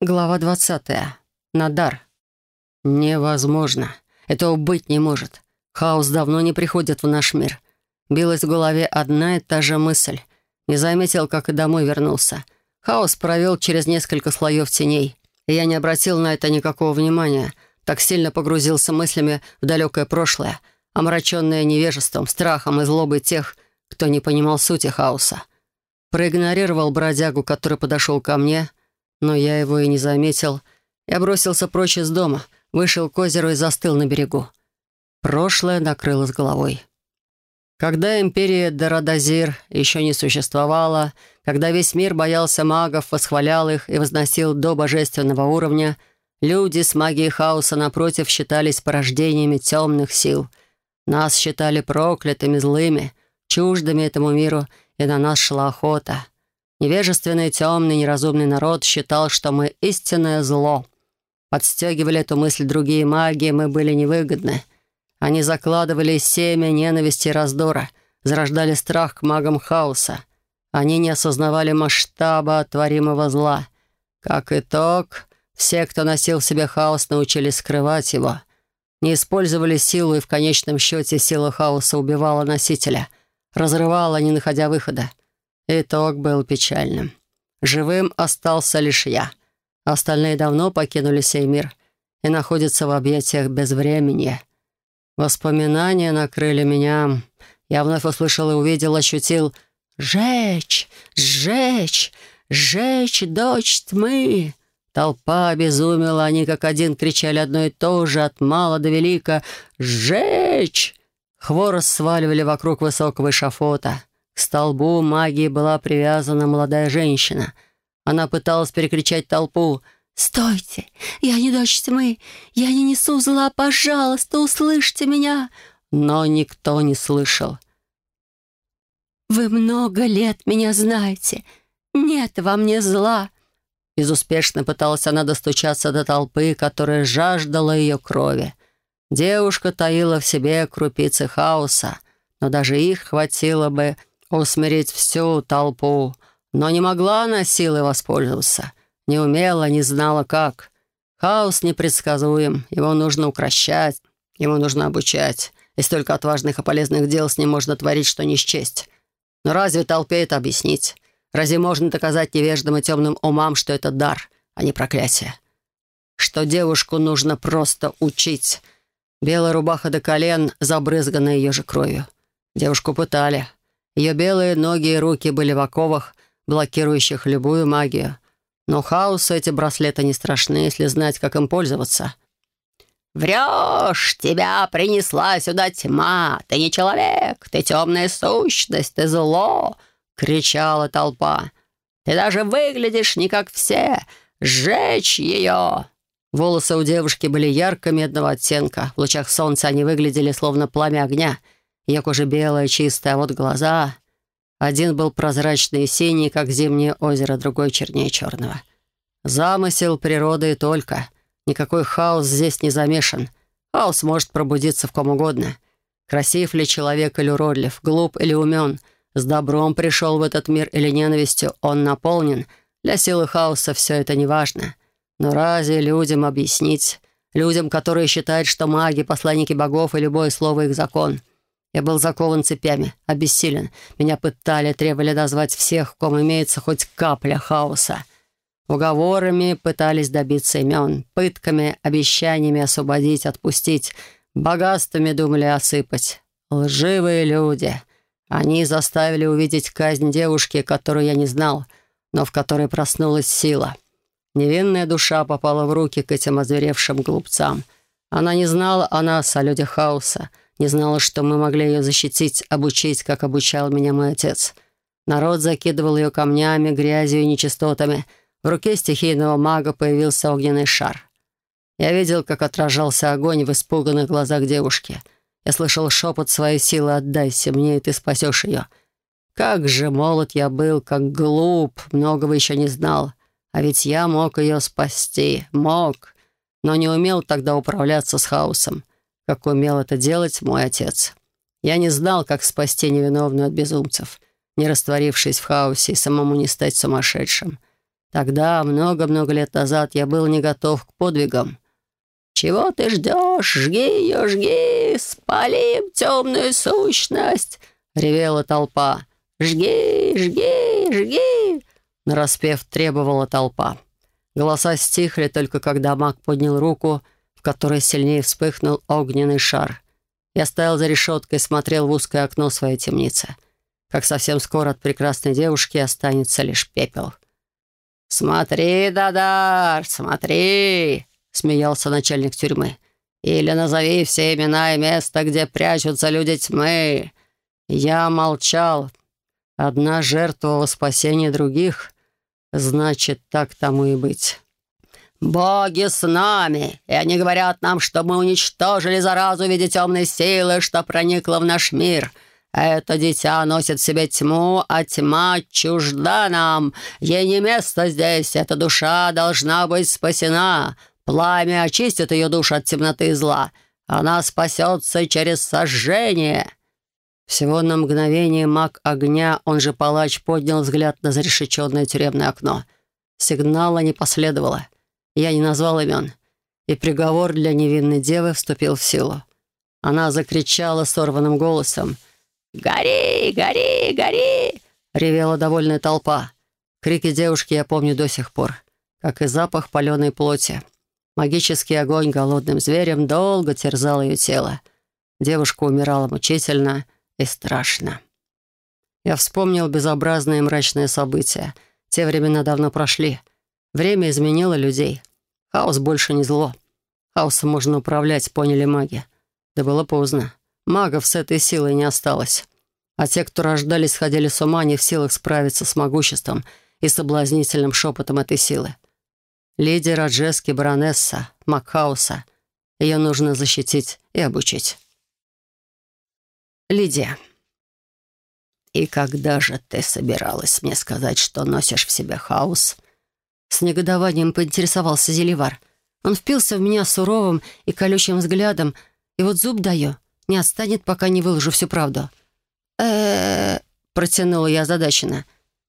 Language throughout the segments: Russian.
Глава двадцатая. Надар. Невозможно. Этого быть не может. Хаос давно не приходит в наш мир. Билась в голове одна и та же мысль. Не заметил, как и домой вернулся. Хаос провел через несколько слоев теней. И я не обратил на это никакого внимания. Так сильно погрузился мыслями в далекое прошлое, омраченное невежеством, страхом и злобой тех, кто не понимал сути хаоса. Проигнорировал бродягу, который подошел ко мне — но я его и не заметил. Я бросился прочь из дома, вышел к озеру и застыл на берегу. Прошлое накрыло с головой. Когда империя Дорадазир еще не существовала, когда весь мир боялся магов, восхвалял их и возносил до божественного уровня, люди с магией хаоса, напротив, считались порождениями темных сил. Нас считали проклятыми, злыми, чуждыми этому миру, и на нас шла охота — Невежественный, темный, неразумный народ считал, что мы истинное зло. Подстегивали эту мысль другие маги, мы были невыгодны. Они закладывали семя ненависти и раздора, зарождали страх к магам хаоса. Они не осознавали масштаба творимого зла. Как итог, все, кто носил в себе хаос, научились скрывать его. Не использовали силу, и в конечном счете сила хаоса убивала носителя, разрывала, не находя выхода. Итог был печальным. Живым остался лишь я. Остальные давно покинули сей мир и находятся в объятиях безвременья. Воспоминания накрыли меня. Я вновь услышал и увидел, ощутил «Жечь! Жечь! Жечь, дочь тьмы!» Толпа обезумела, они как один кричали одно и то же, от мала до велика «Жечь!» Хворост сваливали вокруг высокого эшафота. К столбу магии была привязана молодая женщина. Она пыталась перекричать толпу. «Стойте! Я не дочь тьмы! Я не несу зла! Пожалуйста, услышьте меня!» Но никто не слышал. «Вы много лет меня знаете. Нет во мне зла!» Безуспешно пыталась она достучаться до толпы, которая жаждала ее крови. Девушка таила в себе крупицы хаоса, но даже их хватило бы, усмирить всю толпу, но не могла она силой воспользоваться. Не умела, не знала как. Хаос непредсказуем, его нужно укращать, его нужно обучать. И столько отважных и полезных дел с ним можно творить, что не счесть. Но разве толпе это объяснить? Разве можно доказать невеждам и темным умам, что это дар, а не проклятие? Что девушку нужно просто учить. Белая рубаха до колен забрызгана ее же кровью. Девушку пытали, ее белые ноги и руки были в оковах, блокирующих любую магию. Но хаосу эти браслеты не страшны, если знать, как им пользоваться. «Врешь! Тебя принесла сюда тьма! Ты не человек! Ты темная сущность! Ты зло!» — кричала толпа. «Ты даже выглядишь не как все! Сжечь ее!» Волосы у девушки были ярко-медного оттенка. В лучах солнца они выглядели словно пламя огня — ее кожа белая, чистая, а вот глаза... Один был прозрачный и синий, как зимнее озеро, другой чернее черного. Замысел природы и только. Никакой хаос здесь не замешан. Хаос может пробудиться в ком угодно. Красив ли человек или уродлив, глуп или умен, с добром пришел в этот мир или ненавистью, он наполнен. Для силы хаоса все это не важно. Но разве людям объяснить? Людям, которые считают, что маги — посланники богов, и любое слово — их закон — я был закован цепями, обессилен. Меня пытали, требовали назвать всех, в ком имеется хоть капля хаоса. Уговорами пытались добиться имен, пытками, обещаниями освободить, отпустить, богатствами думали осыпать. Лживые люди. Они заставили увидеть казнь девушки, которую я не знал, но в которой проснулась сила. Невинная душа попала в руки к этим озверевшим глупцам. Она не знала о нас, о людях хаоса, не знала, что мы могли ее защитить, обучить, как обучал меня мой отец. Народ закидывал ее камнями, грязью и нечистотами. В руке стихийного мага появился огненный шар. Я видел, как отражался огонь в испуганных глазах девушки. Я слышал шепот своей силы «Отдайся мне, и ты спасешь ее». Как же молод я был, как глуп, многого еще не знал. А ведь я мог ее спасти, мог, но не умел тогда управляться с хаосом как умел это делать мой отец. Я не знал, как спасти невиновную от безумцев, не растворившись в хаосе и самому не стать сумасшедшим. Тогда, много-много лет назад, я был не готов к подвигам. «Чего ты ждешь? Жги ее, жги! Спалим темную сущность!» — ревела толпа. «Жги, жги, жги!» — нараспев требовала толпа. Голоса стихли только когда маг поднял руку, которой сильнее вспыхнул огненный шар. Я стоял за решеткой и смотрел в узкое окно своей темницы. Как совсем скоро от прекрасной девушки останется лишь пепел. «Смотри, Дадар, смотри!» — смеялся начальник тюрьмы. «Или назови все имена и места, где прячутся люди тьмы». Я молчал. Одна жертва во спасение других. Значит, так тому и быть. «Боги с нами, и они говорят нам, что мы уничтожили заразу в виде темной силы, что проникла в наш мир». Это дитя носит в себе тьму, а тьма чужда нам. Ей не место здесь. Эта душа должна быть спасена. Пламя очистит ее душу от темноты и зла. Она спасется через сожжение». Всего на мгновение маг огня, он же палач, поднял взгляд на зарешеченное тюремное окно. Сигнала не последовало. Я не назвал имен. И приговор для невинной девы вступил в силу. Она закричала сорванным голосом — «Гори, гори, гори!» — ревела довольная толпа. Крики девушки я помню до сих пор, как и запах паленой плоти. Магический огонь голодным зверем долго терзал ее тело. Девушка умирала мучительно и страшно. Я вспомнил безобразные мрачные события. Те времена давно прошли. Время изменило людей. Хаос больше не зло. Хаосом можно управлять, поняли маги. Да было поздно. Магов с этой силой не осталось. А те, кто рождались, сходили с ума, не в силах справиться с могуществом и соблазнительным шепотом этой силы. Леди Раджески, баронесса, Макхауса. Ее нужно защитить и обучить. Лидия. «И когда же ты собиралась мне сказать, что носишь в себе хаос?» С негодованием поинтересовался Зеливар. Он впился в меня суровым и колючим взглядом, и вот зуб даю — не отстанет, пока не выложу всю правду. э протянула я озадаченно.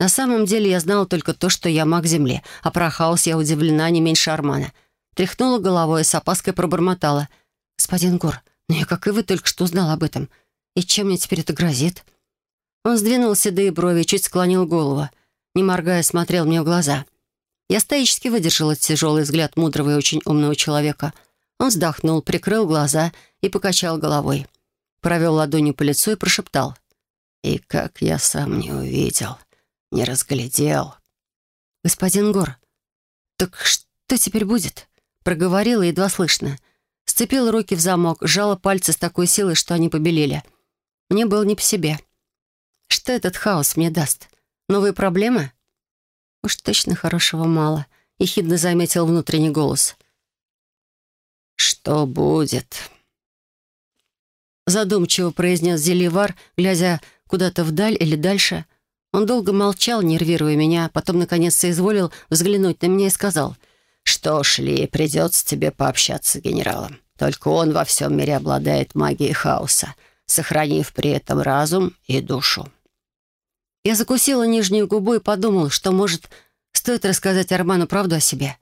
На самом деле я знала только то, что я маг Земли, а про хаос я удивлена не меньше Армана. Тряхнула головой и с опаской пробормотала. «Господин Гор, ну я, как и вы, только что узнала об этом. И чем мне теперь это грозит?» Он сдвинул седые брови чуть склонил голову. Не моргая, смотрел мне в глаза. Я стоически выдержала тяжелый взгляд мудрого и очень умного человека — он вздохнул, прикрыл глаза и покачал головой. Провел ладонью по лицу и прошептал. «И как я сам не увидел, не разглядел». «Господин Гор, так что теперь будет?» Проговорила едва слышно. Сцепила руки в замок, сжала пальцы с такой силой, что они побелели. Мне было не по себе. Что этот хаос мне даст? Новые проблемы? Уж точно хорошего мало. Ехидно заметил внутренний голос. «Что будет?» Задумчиво произнес Зеливар, глядя куда-то вдаль или дальше. Он долго молчал, нервируя меня, потом, наконец, соизволил взглянуть на меня и сказал, «Что ж, Ли, придется тебе пообщаться с генералом. Только он во всем мире обладает магией хаоса, сохранив при этом разум и душу». Я закусила нижнюю губу и подумала, что, может, стоит рассказать Арману правду о себе.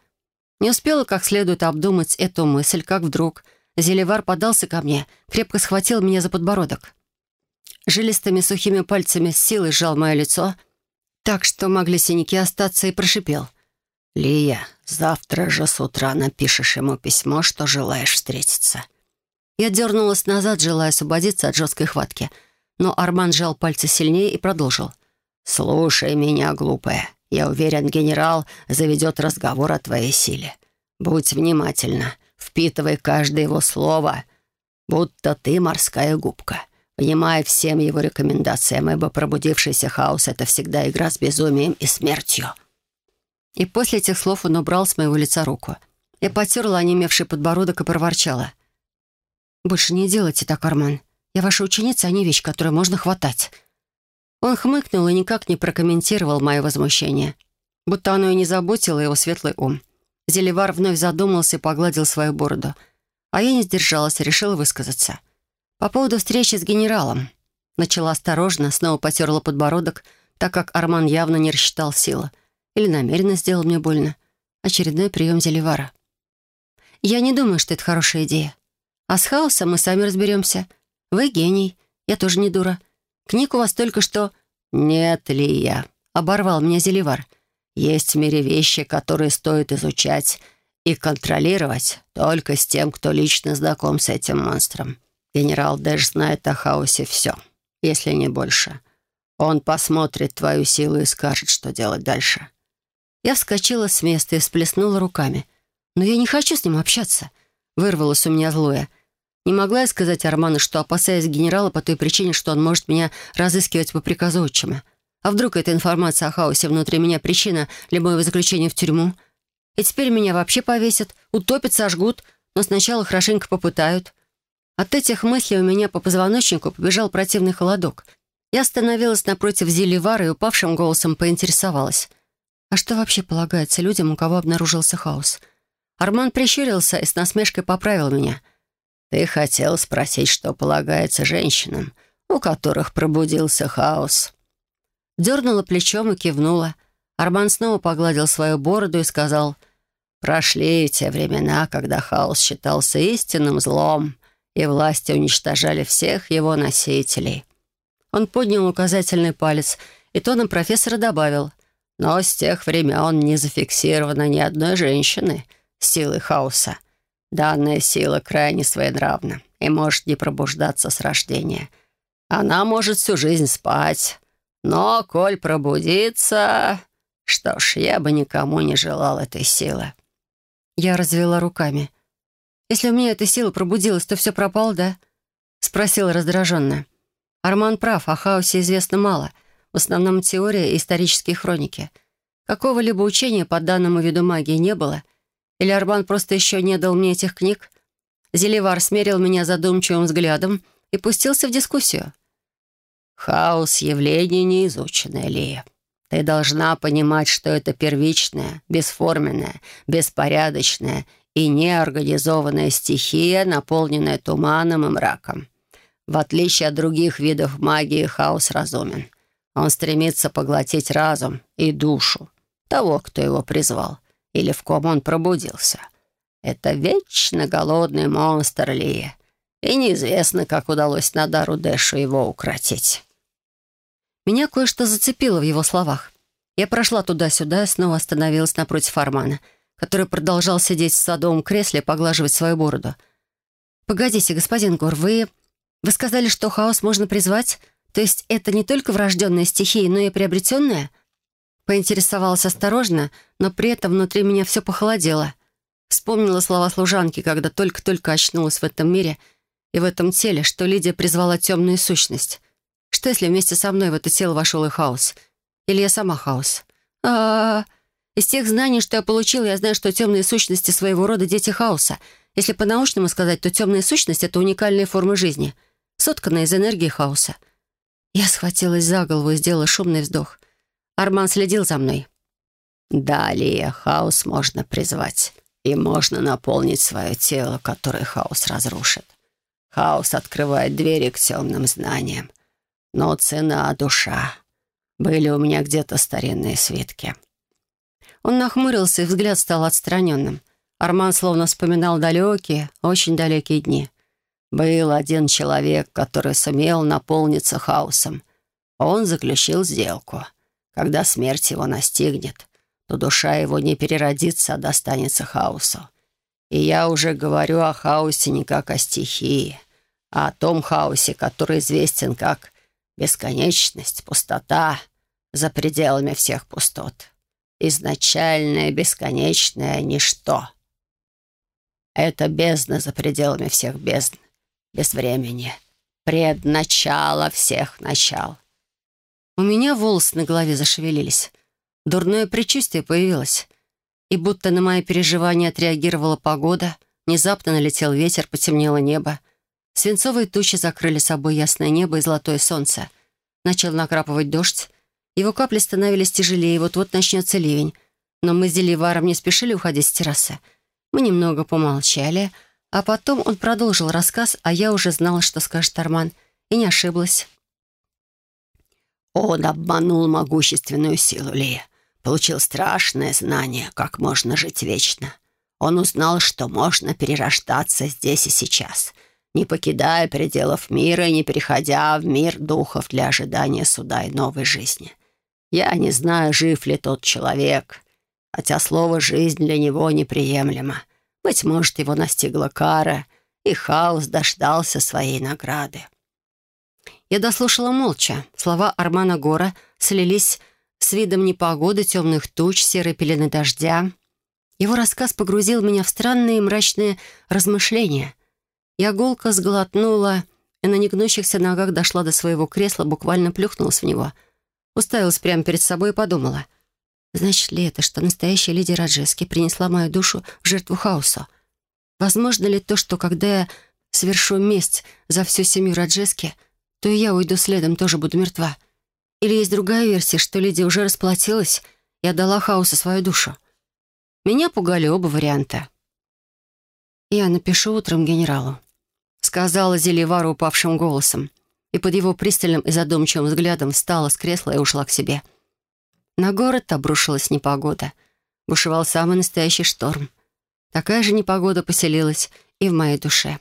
Не успела как следует обдумать эту мысль, как вдруг Зелевар подался ко мне, крепко схватил меня за подбородок. Жилистыми сухими пальцами с силой сжал мое лицо, так что могли синяки остаться, и прошипел. «Лия, завтра же с утра напишешь ему письмо, что желаешь встретиться». Я дернулась назад, желая освободиться от жесткой хватки, но Арман сжал пальцы сильнее и продолжил. «Слушай меня, глупая. Я уверен, генерал заведет разговор о твоей силе. Будь внимательна, впитывай каждое его слово, будто ты морская губка. Внимай всем его рекомендациям, ибо пробудившийся хаос — это всегда игра с безумием и смертью». И после этих слов он убрал с моего лица руку. Я потерла онемевший подбородок и проворчала. «Больше не делайте так, Арман. Я ваша ученица, а не вещь, которую можно хватать». Он хмыкнул и никак не прокомментировал мое возмущение. Будто оно и не заботило его светлый ум. Зеливар вновь задумался и погладил свою бороду. А я не сдержалась и решила высказаться. По поводу встречи с генералом. Начала осторожно, снова потерла подбородок, так как Арман явно не рассчитал силы. Или намеренно сделал мне больно. Очередной прием Зеливара. Я не думаю, что это хорошая идея. А с хаосом мы сами разберемся. Вы гений. Я тоже не дура. Книг у вас только что... «Нет ли я?» — оборвал меня Зеливар. «Есть в мире вещи, которые стоит изучать и контролировать только с тем, кто лично знаком с этим монстром. Генерал Дэш знает о хаосе все, если не больше. Он посмотрит твою силу и скажет, что делать дальше». Я вскочила с места и всплеснула руками. «Но я не хочу с ним общаться», — вырвалось у меня злое. Не могла я сказать Арману, что опасаюсь генерала по той причине, что он может меня разыскивать по приказу отчима. А вдруг эта информация о хаосе внутри меня причина для моего заключения в тюрьму? И теперь меня вообще повесят, утопят, сожгут, но сначала хорошенько попытают. От этих мыслей у меня по позвоночнику побежал противный холодок. Я остановилась напротив Зеливара и упавшим голосом поинтересовалась. А что вообще полагается людям, у кого обнаружился хаос? Арман прищурился и с насмешкой поправил меня — ты хотел спросить, что полагается женщинам, у которых пробудился хаос. Дернула плечом и кивнула. Арман снова погладил свою бороду и сказал, «Прошли те времена, когда хаос считался истинным злом, и власти уничтожали всех его носителей». Он поднял указательный палец и тоном профессора добавил, «Но с тех времен не зафиксировано ни одной женщины силы хаоса. Данная сила крайне своенравна и может не пробуждаться с рождения. Она может всю жизнь спать. Но, коль пробудится... Что ж, я бы никому не желал этой силы. Я развела руками. «Если у меня эта сила пробудилась, то все пропало, да?» Спросила раздраженно. Арман прав, о хаосе известно мало. В основном теория и исторические хроники. Какого-либо учения по данному виду магии не было — или Арбан просто еще не дал мне этих книг? Зеливар смерил меня задумчивым взглядом и пустился в дискуссию. «Хаос — явление неизученное, Лия. Ты должна понимать, что это первичная, бесформенная, беспорядочная и неорганизованная стихия, наполненная туманом и мраком. В отличие от других видов магии, хаос разумен. Он стремится поглотить разум и душу того, кто его призвал или в ком он пробудился. Это вечно голодный монстр Ли, и неизвестно, как удалось Надару Дэшу его укротить. Меня кое-что зацепило в его словах. Я прошла туда-сюда и снова остановилась напротив Армана, который продолжал сидеть в садовом кресле и поглаживать свою бороду. «Погодите, господин Гор, вы... Вы сказали, что хаос можно призвать? То есть это не только врожденная стихия, но и приобретенная?» Поинтересовалась осторожно, но при этом внутри меня все похолодело. Вспомнила слова служанки, когда только-только очнулась в этом мире и в этом теле, что Лидия призвала темную сущность. Что если вместе со мной в это тело вошел и хаос? Или я сама хаос? А, -а, а Из тех знаний, что я получила, я знаю, что темные сущности своего рода — дети хаоса. Если по-научному сказать, то темная сущность — это уникальная форма жизни, сотканная из энергии хаоса. Я схватилась за голову и сделала шумный вздох. Арман следил за мной. Далее хаос можно призвать, и можно наполнить свое тело, которое хаос разрушит. Хаос открывает двери к темным знаниям. Но цена — душа. Были у меня где-то старинные свитки. Он нахмурился, и взгляд стал отстраненным. Арман словно вспоминал далекие, очень далекие дни. Был один человек, который сумел наполниться хаосом. Он заключил сделку — когда смерть его настигнет, то душа его не переродится, а достанется хаосу. И я уже говорю о хаосе не как о стихии, а о том хаосе, который известен как бесконечность, пустота за пределами всех пустот. Изначальное бесконечное ничто. Это бездна за пределами всех бездн, без времени, предначало всех начал. У меня волосы на голове зашевелились. Дурное предчувствие появилось. И будто на мои переживания отреагировала погода, внезапно налетел ветер, потемнело небо. Свинцовые тучи закрыли собой ясное небо и золотое солнце. Начал накрапывать дождь. Его капли становились тяжелее, вот-вот начнется ливень. Но мы с Деливаром не спешили уходить с террасы. Мы немного помолчали, а потом он продолжил рассказ, а я уже знала, что скажет Арман, и не ошиблась. Он обманул могущественную силу Лея, получил страшное знание, как можно жить вечно. Он узнал, что можно перерождаться здесь и сейчас, не покидая пределов мира и не переходя в мир духов для ожидания суда и новой жизни. Я не знаю, жив ли тот человек, хотя слово «жизнь» для него неприемлемо. Быть может, его настигла кара, и хаос дождался своей награды. Я дослушала молча. Слова Армана Гора слились с видом непогоды, темных туч, серой пелены дождя. Его рассказ погрузил меня в странные мрачные размышления. Я голко сглотнула и на негнущихся ногах дошла до своего кресла, буквально плюхнулась в него. Уставилась прямо перед собой и подумала. Значит ли это, что настоящая леди Раджески принесла мою душу в жертву хаоса? Возможно ли то, что когда я совершу месть за всю семью Раджески, то и я уйду следом, тоже буду мертва? Или есть другая версия, что леди уже расплатилась и отдала хаосу свою душу? Меня пугали оба варианта. «Я напишу утром генералу», — сказала Зелевара упавшим голосом, и под его пристальным и задумчивым взглядом встала с кресла и ушла к себе. На город обрушилась непогода. Бушевал самый настоящий шторм. Такая же непогода поселилась и в моей душе.